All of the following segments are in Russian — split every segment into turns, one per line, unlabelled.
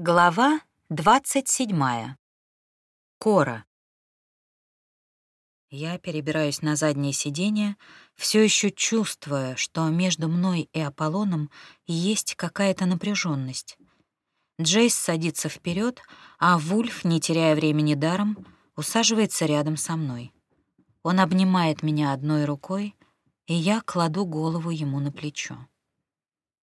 Глава 27. Кора. Я перебираюсь на заднее сиденье, все еще чувствуя, что между мной и Аполлоном есть какая-то напряженность. Джейс садится вперед, а Вульф, не теряя времени даром, усаживается рядом со мной. Он обнимает меня одной рукой, и я кладу голову ему на плечо.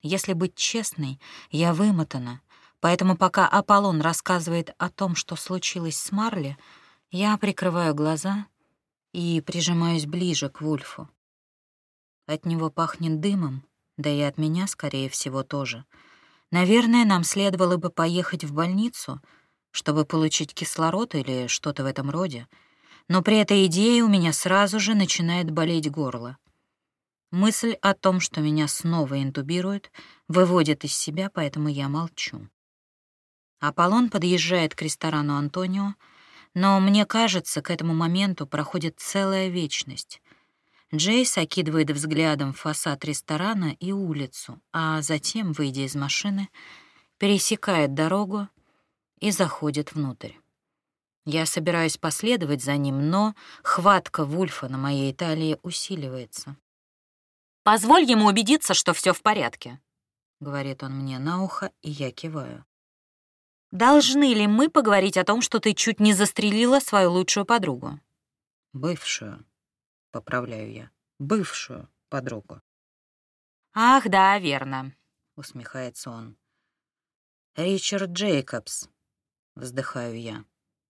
Если быть честной, я вымотана — Поэтому пока Аполлон рассказывает о том, что случилось с Марли, я прикрываю глаза и прижимаюсь ближе к Вульфу. От него пахнет дымом, да и от меня, скорее всего, тоже. Наверное, нам следовало бы поехать в больницу, чтобы получить кислород или что-то в этом роде, но при этой идее у меня сразу же начинает болеть горло. Мысль о том, что меня снова интубируют, выводит из себя, поэтому я молчу. Аполлон подъезжает к ресторану Антонио, но мне кажется, к этому моменту проходит целая вечность. Джейс окидывает взглядом фасад ресторана и улицу, а затем, выйдя из машины, пересекает дорогу и заходит внутрь. Я собираюсь последовать за ним, но хватка Вульфа на моей талии усиливается.
«Позволь ему убедиться, что все в порядке», —
говорит он мне на ухо, и я киваю.
Должны ли мы поговорить о том, что ты чуть не застрелила свою лучшую подругу?
Бывшую, поправляю я. Бывшую подругу.
Ах, да, верно,
усмехается он. Ричард Джейкобс, вздыхаю я.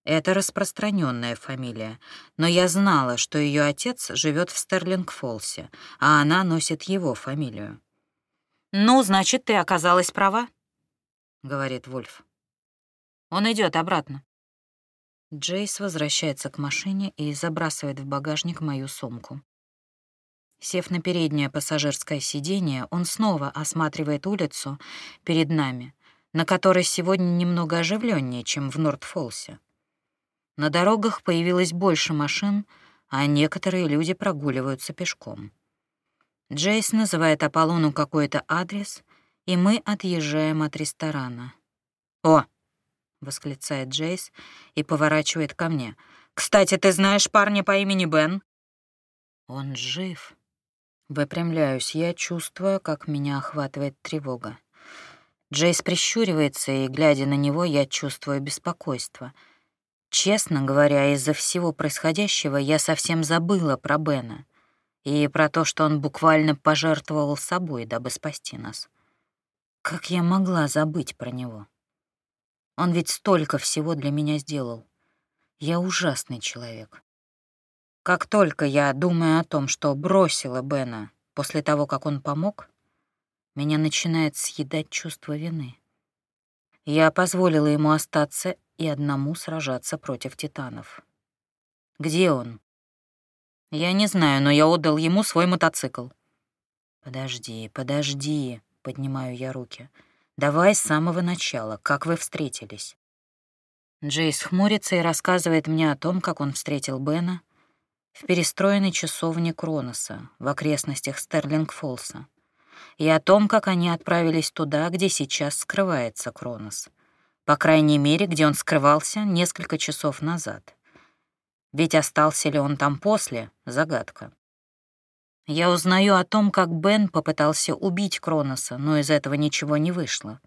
Это распространенная фамилия, но я знала, что ее отец живет в Стерлинг-Фолсе, а она носит его фамилию.
«Ну, значит, ты оказалась права», —
говорит Вульф.
Он идет обратно.
Джейс возвращается к машине и забрасывает в багажник мою сумку. Сев на переднее пассажирское сиденье, он снова осматривает улицу перед нами, на которой сегодня немного оживленнее, чем в Нортфолсе. На дорогах появилось больше машин, а некоторые люди прогуливаются пешком. Джейс называет Аполлону какой-то адрес, и мы отъезжаем от ресторана. «О, — восклицает Джейс и поворачивает ко мне. «Кстати, ты знаешь парня по имени Бен?» «Он жив». Выпрямляюсь я, чувствую, как меня охватывает тревога. Джейс прищуривается, и, глядя на него, я чувствую беспокойство. Честно говоря, из-за всего происходящего я совсем забыла про Бена и про то, что он буквально пожертвовал собой, дабы спасти нас. Как я могла забыть про него? Он ведь столько всего для меня сделал. Я ужасный человек. Как только я думаю о том, что бросила Бена после того, как он помог, меня начинает съедать чувство вины. Я позволила ему остаться и одному сражаться против титанов. Где он? Я не знаю, но я отдал ему свой мотоцикл. Подожди, подожди, поднимаю я руки. Давай с самого начала, как вы встретились. Джейс хмурится и рассказывает мне о том, как он встретил Бена в перестроенной часовне Кроноса в окрестностях Стерлинг-Фолса и о том, как они отправились туда, где сейчас скрывается Кронос. По крайней мере, где он скрывался несколько часов назад. Ведь остался ли он там после — загадка. Я узнаю о том, как Бен попытался убить Кроноса, но из этого ничего не вышло.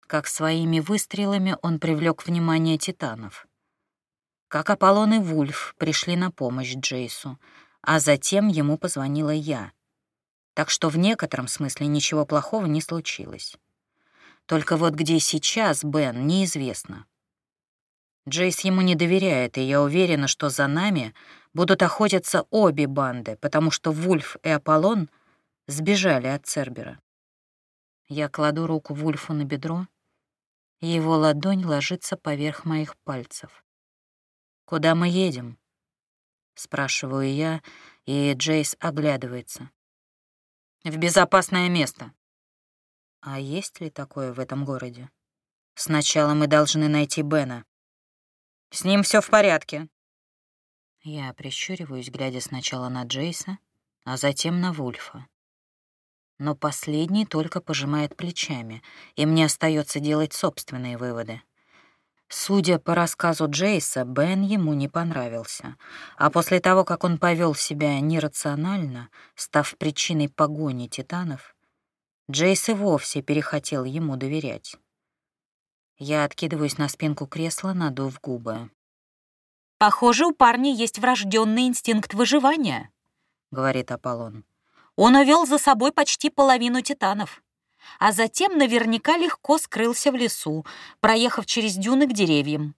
Как своими выстрелами он привлек внимание титанов. Как Аполлон и Вульф пришли на помощь Джейсу, а затем ему позвонила я. Так что в некотором смысле ничего плохого не случилось. Только вот где сейчас Бен, неизвестно. Джейс ему не доверяет, и я уверена, что за нами будут охотиться обе банды, потому что Вульф и Аполлон сбежали от Цербера. Я кладу руку Вульфу на бедро, и его ладонь ложится поверх моих пальцев. «Куда мы едем?» — спрашиваю я, и Джейс оглядывается. «В безопасное место». «А есть ли такое в этом городе?» «Сначала мы должны найти Бена». «С ним все в порядке», я прищуриваюсь, глядя сначала на Джейса, а затем на Вульфа. Но последний только пожимает плечами, и мне остается делать собственные выводы. Судя по рассказу Джейса, Бен ему не понравился. А после того, как он повел себя нерационально, став причиной погони титанов, Джейс и вовсе перехотел ему доверять. Я откидываюсь на спинку кресла, надув губы.
«Похоже, у парня есть врожденный инстинкт выживания», — говорит Аполлон. «Он увел за собой почти половину титанов» а затем наверняка легко скрылся в лесу, проехав через дюны к деревьям.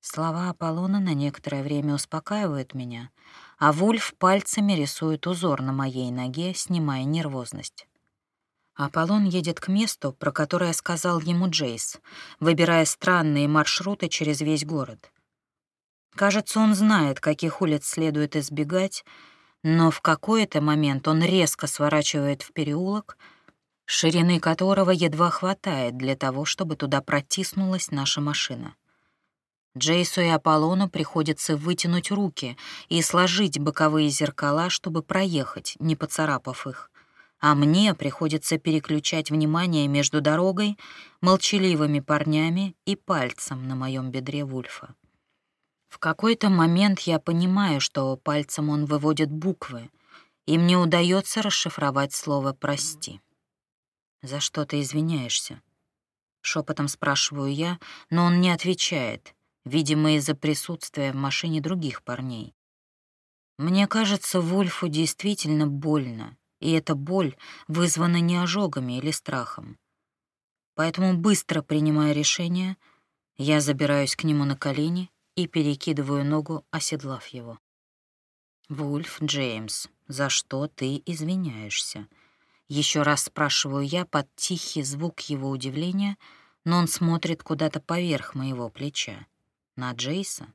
Слова Аполлона на некоторое время успокаивают меня, а Вульф пальцами рисует узор на моей ноге, снимая нервозность. Аполлон едет к месту, про которое сказал ему Джейс, выбирая странные маршруты через весь город. Кажется, он знает, каких улиц следует избегать, но в какой-то момент он резко сворачивает в переулок — ширины которого едва хватает для того, чтобы туда протиснулась наша машина. Джейсу и Аполлону приходится вытянуть руки и сложить боковые зеркала, чтобы проехать, не поцарапав их. А мне приходится переключать внимание между дорогой, молчаливыми парнями и пальцем на моем бедре Вульфа. В какой-то момент я понимаю, что пальцем он выводит буквы, и мне удается расшифровать слово «прости». «За что ты извиняешься?» Шепотом спрашиваю я, но он не отвечает, видимо, из-за присутствия в машине других парней. Мне кажется, Вольфу действительно больно, и эта боль вызвана не ожогами или страхом. Поэтому, быстро принимая решение, я забираюсь к нему на колени и перекидываю ногу, оседлав его. «Вульф Джеймс, за что ты извиняешься?» Еще раз спрашиваю я под тихий звук его удивления, но он смотрит куда-то поверх моего плеча. На Джейса?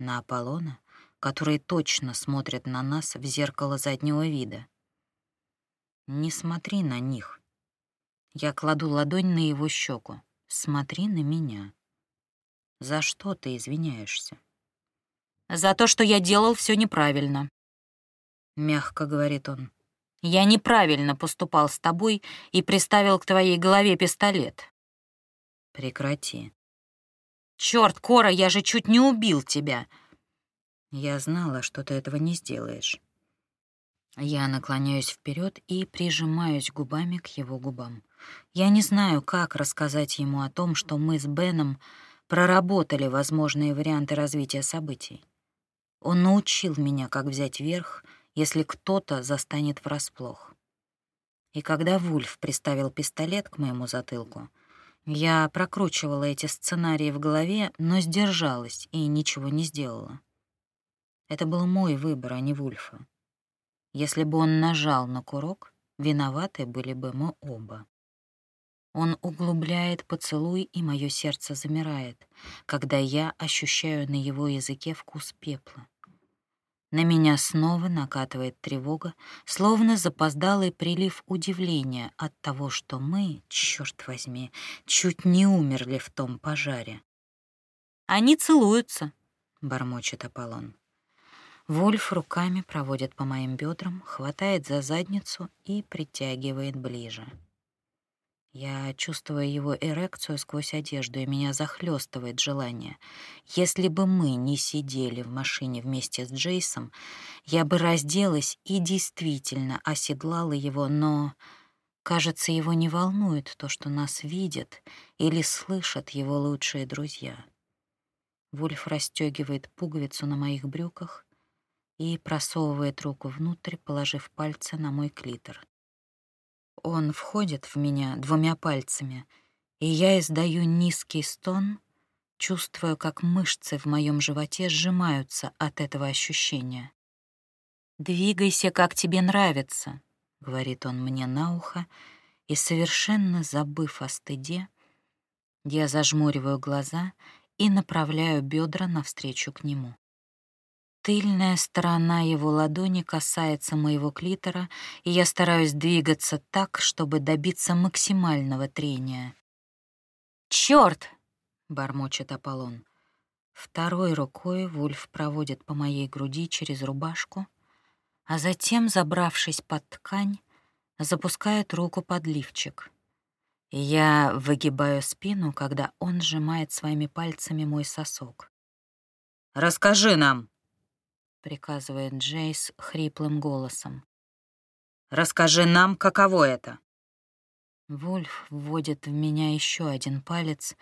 На Аполлона? Который точно смотрит на нас в зеркало заднего вида. Не смотри на них. Я кладу ладонь на его щеку. Смотри на меня. За что ты извиняешься?
За то, что я делал все неправильно.
Мягко говорит он.
Я неправильно поступал с тобой и приставил к твоей голове пистолет.
Прекрати.
Черт, Кора, я же чуть не убил тебя.
Я знала, что ты этого не сделаешь. Я наклоняюсь вперед и прижимаюсь губами к его губам. Я не знаю, как рассказать ему о том, что мы с Беном проработали возможные варианты развития событий. Он научил меня, как взять верх — если кто-то застанет врасплох. И когда Вульф приставил пистолет к моему затылку, я прокручивала эти сценарии в голове, но сдержалась и ничего не сделала. Это был мой выбор, а не Вульфа. Если бы он нажал на курок, виноваты были бы мы оба. Он углубляет поцелуй, и мое сердце замирает, когда я ощущаю на его языке вкус пепла. На меня снова накатывает тревога, словно запоздалый прилив удивления от того, что мы, черт возьми, чуть не умерли в том пожаре.
«Они целуются», —
бормочет Аполлон. Вольф руками проводит по моим бедрам, хватает за задницу и притягивает ближе. Я чувствую его эрекцию сквозь одежду, и меня захлестывает желание. Если бы мы не сидели в машине вместе с Джейсом, я бы разделась и действительно оседлала его, но, кажется, его не волнует то, что нас видят или слышат его лучшие друзья. Вульф расстегивает пуговицу на моих брюках и просовывает руку внутрь, положив пальцы на мой клитор. Он входит в меня двумя пальцами, и я издаю низкий стон, чувствую, как мышцы в моем животе сжимаются от этого ощущения. «Двигайся, как тебе нравится», — говорит он мне на ухо, и, совершенно забыв о стыде, я зажмуриваю глаза и направляю бедра навстречу к нему. Тыльная сторона его ладони касается моего клитора, и я стараюсь двигаться так, чтобы добиться максимального трения.
«Чёрт!»
— бормочет Аполлон. Второй рукой Вульф проводит по моей груди через рубашку, а затем, забравшись под ткань, запускает руку под лифчик. Я выгибаю спину, когда он сжимает своими пальцами мой сосок. «Расскажи нам!» — приказывает Джейс хриплым голосом. «Расскажи нам, каково это!» Вульф вводит в меня еще один палец,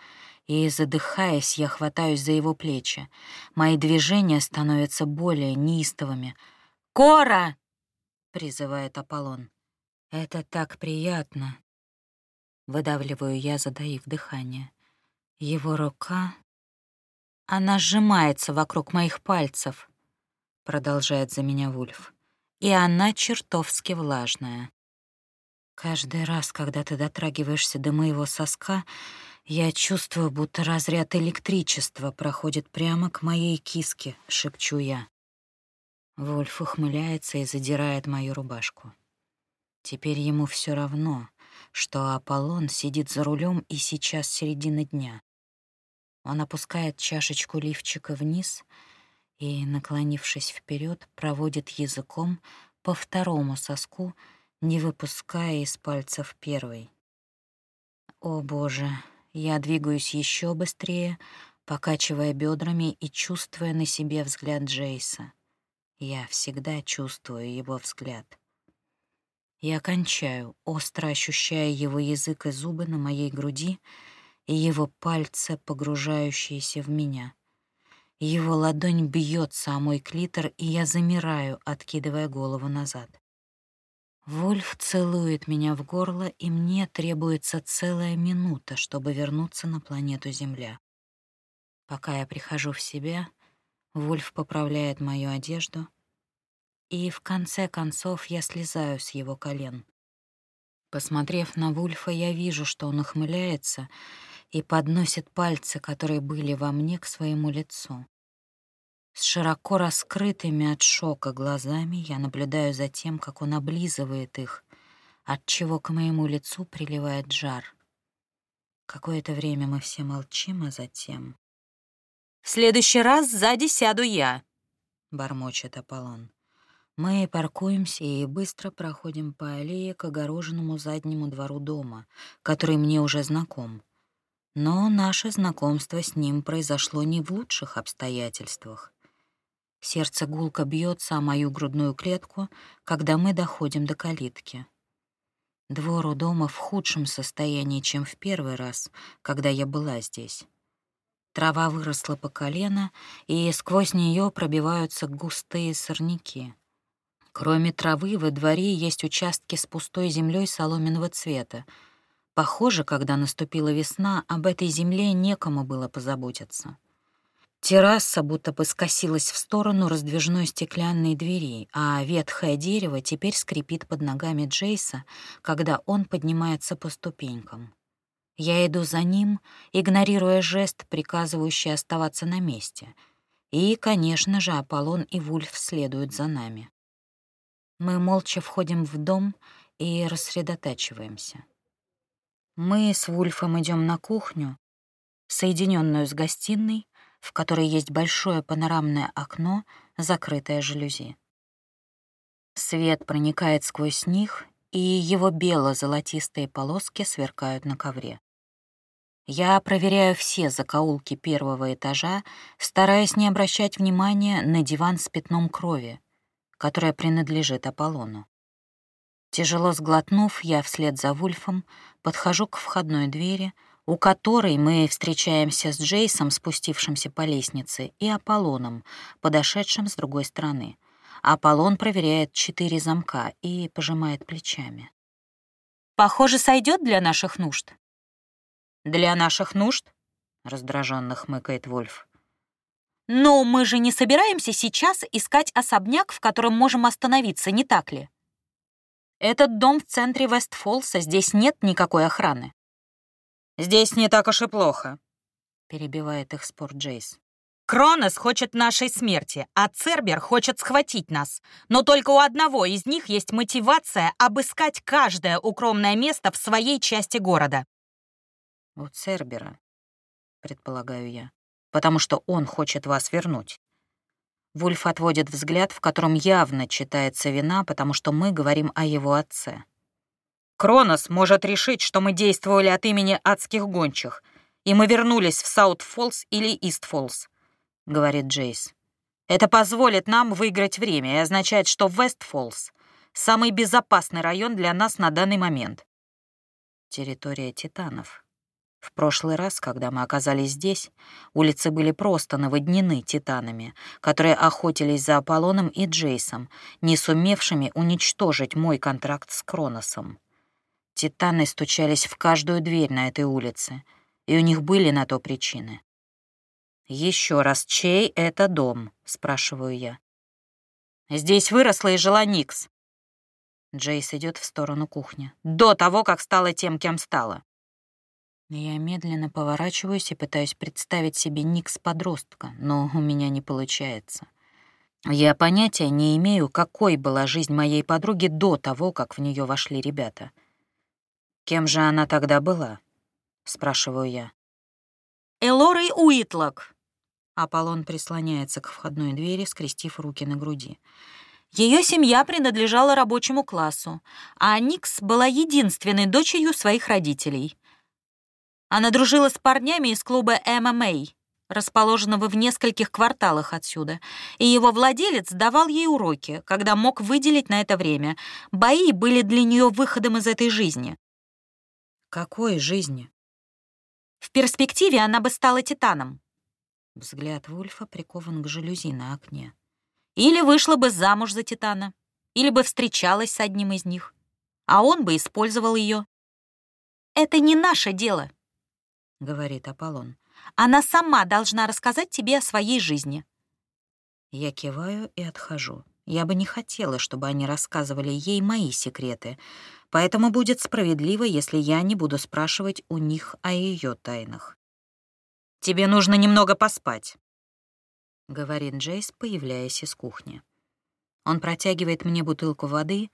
и, задыхаясь, я хватаюсь за его плечи. Мои движения становятся более неистовыми. «Кора!» — призывает Аполлон. «Это так приятно!» Выдавливаю я, задаив дыхание. Его рука... Она сжимается вокруг моих пальцев, продолжает за меня Вульф. И она чертовски влажная. Каждый раз, когда ты дотрагиваешься до моего соска, я чувствую, будто разряд электричества проходит прямо к моей киске, шепчу я. Вольф ухмыляется и задирает мою рубашку. Теперь ему все равно, что Аполлон сидит за рулем и сейчас середина дня. Он опускает чашечку лифчика вниз и, наклонившись вперед, проводит языком по второму соску, не выпуская из пальцев первый. О боже, я двигаюсь еще быстрее, покачивая бедрами и чувствуя на себе взгляд Джейса. Я всегда чувствую его взгляд. Я кончаю, остро ощущая его язык и зубы на моей груди и его пальцы, погружающиеся в меня. Его ладонь бьется о мой клитор, и я замираю, откидывая голову назад. Вульф целует меня в горло, и мне требуется целая минута, чтобы вернуться на планету Земля. Пока я прихожу в себя, Вульф поправляет мою одежду, и в конце концов я слезаю с его колен. Посмотрев на Вульфа, я вижу, что он ухмыляется и подносит пальцы, которые были во мне, к своему лицу. С широко раскрытыми от шока глазами я наблюдаю за тем, как он облизывает их, от чего к моему лицу приливает жар. Какое-то время мы все молчим, а затем...
«В следующий раз сзади сяду я», —
бормочет Аполлон. Мы паркуемся и быстро проходим по аллее к огороженному заднему двору дома, который мне уже знаком. Но наше знакомство с ним произошло не в лучших обстоятельствах. Сердце гулко бьется о мою грудную клетку, когда мы доходим до калитки. Двор у дома в худшем состоянии, чем в первый раз, когда я была здесь. Трава выросла по колено, и сквозь нее пробиваются густые сорняки. Кроме травы, во дворе есть участки с пустой землей соломенного цвета. Похоже, когда наступила весна, об этой земле некому было позаботиться. Терраса будто бы скосилась в сторону раздвижной стеклянной двери, а ветхое дерево теперь скрипит под ногами Джейса, когда он поднимается по ступенькам. Я иду за ним, игнорируя жест, приказывающий оставаться на месте. И, конечно же, Аполлон и Вульф следуют за нами. Мы молча входим в дом и рассредотачиваемся. Мы с Вульфом идем на кухню, соединенную с гостиной, в которой есть большое панорамное окно, закрытое жалюзи. Свет проникает сквозь них, и его бело-золотистые полоски сверкают на ковре. Я проверяю все закоулки первого этажа, стараясь не обращать внимания на диван с пятном крови, которое принадлежит Аполлону. Тяжело сглотнув, я вслед за Вульфом подхожу к входной двери, у которой мы встречаемся с Джейсом, спустившимся по лестнице, и Аполлоном, подошедшим с другой стороны. Аполлон проверяет четыре замка и пожимает плечами.
«Похоже, сойдет для наших нужд».
«Для наших нужд?» — раздраженно хмыкает Вольф.
«Но мы же не собираемся сейчас искать особняк, в котором можем остановиться, не так ли? Этот дом в центре Вестфолса, здесь нет никакой охраны.
«Здесь не так уж и плохо», — перебивает их спор Джейс.
«Кронос хочет нашей смерти, а Цербер хочет схватить нас. Но только у одного из них есть мотивация обыскать каждое укромное место в своей части города».
«У Цербера», — предполагаю я, «потому что он хочет вас вернуть». Вульф отводит взгляд, в котором явно читается вина, потому что мы говорим о его отце. Кронос может решить, что мы действовали от имени адских гончих, и мы вернулись в Саут-Фоллс или Ист-Фоллс», — говорит Джейс. «Это позволит нам выиграть время и означает, что Вест-Фоллс — самый безопасный район для нас на данный момент». Территория титанов. В прошлый раз, когда мы оказались здесь, улицы были просто наводнены титанами, которые охотились за Аполлоном и Джейсом, не сумевшими уничтожить мой контракт с Кроносом. Титаны стучались в каждую дверь на этой улице, и у них были на то причины. Еще раз, чей это дом?» — спрашиваю я. «Здесь выросла и жила Никс». Джейс идет в сторону кухни. «До того, как стала тем, кем стала». Я медленно поворачиваюсь и пытаюсь представить себе Никс-подростка, но у меня не получается. Я понятия не имею, какой была жизнь моей подруги до того, как в нее вошли ребята. «Кем же она тогда была?» — спрашиваю я.
«Элорой Уитлок».
Аполлон прислоняется к входной двери, скрестив руки на груди.
Ее семья принадлежала рабочему классу, а Никс была единственной дочерью своих родителей. Она дружила с парнями из клуба ММА, расположенного в нескольких кварталах отсюда, и его владелец давал ей уроки, когда мог выделить на это время. Бои были для нее выходом из этой жизни.
Какой жизни?
В перспективе она бы стала титаном.
Взгляд Вульфа прикован к жалюзи на окне.
Или вышла бы замуж за титана, или бы встречалась с одним из них, а он бы использовал ее. Это не наше дело, — говорит Аполлон. «Она сама должна рассказать тебе о своей жизни».
Я киваю и отхожу. Я бы не хотела, чтобы они рассказывали ей мои секреты, поэтому будет справедливо, если я не буду спрашивать у них о ее тайнах. «Тебе нужно немного поспать», — говорит Джейс, появляясь из кухни. Он протягивает мне бутылку воды,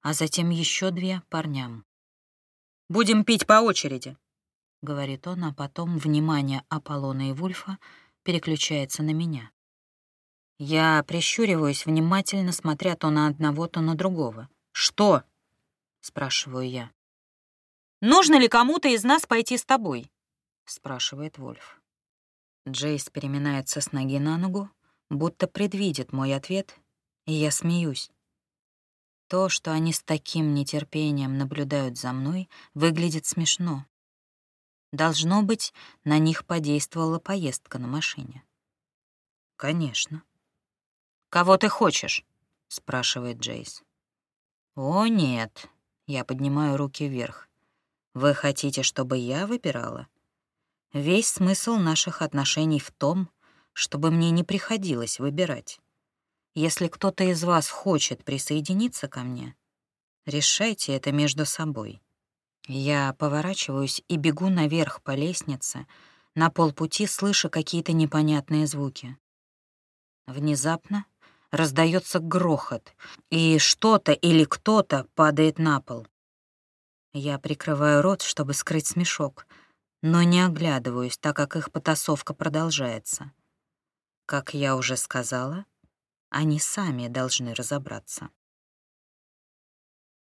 а затем еще две парням. «Будем пить по очереди», — говорит он, а потом внимание Аполлона и Вульфа переключается на меня. Я прищуриваюсь, внимательно смотря то на одного, то на другого. «Что?» — спрашиваю я.
«Нужно ли кому-то из нас пойти с тобой?»
— спрашивает Вульф. Джейс переминается с ноги на ногу, будто предвидит мой ответ, и я смеюсь. То, что они с таким нетерпением наблюдают за мной, выглядит смешно. Должно быть, на них подействовала поездка на машине. «Конечно». «Кого ты хочешь?» — спрашивает Джейс. «О, нет», — я поднимаю руки вверх. «Вы хотите, чтобы я выбирала?» Весь смысл наших отношений в том, чтобы мне не приходилось выбирать. Если кто-то из вас хочет присоединиться ко мне, решайте это между собой. Я поворачиваюсь и бегу наверх по лестнице, на полпути слыша какие-то непонятные звуки. Внезапно раздается грохот, и что-то или кто-то падает на пол. Я прикрываю рот, чтобы скрыть смешок, но не оглядываюсь, так как их потасовка продолжается. Как я уже сказала, они сами должны разобраться.